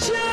Future.